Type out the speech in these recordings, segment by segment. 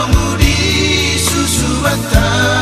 pengemudi susu bata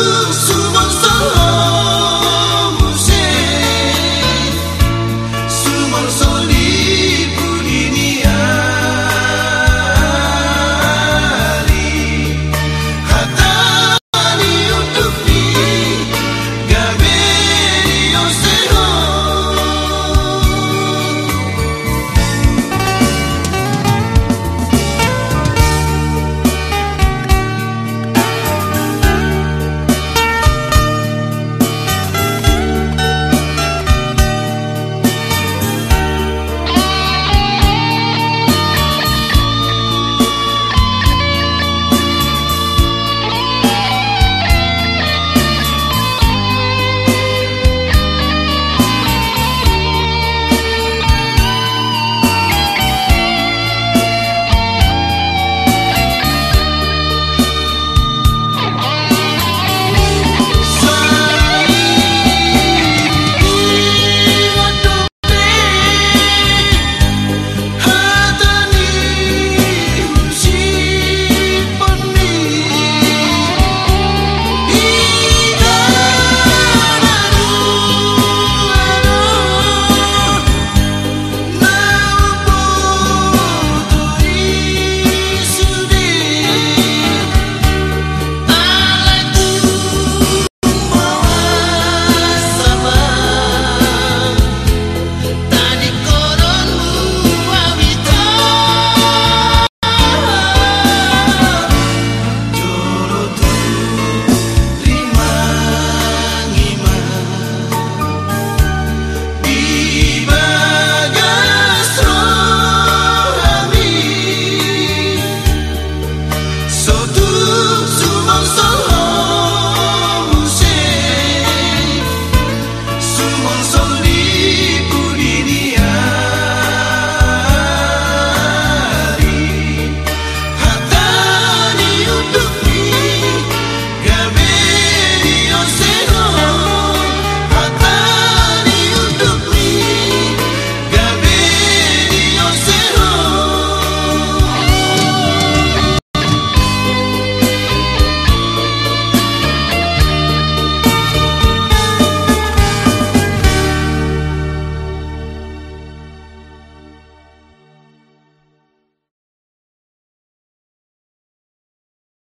lose.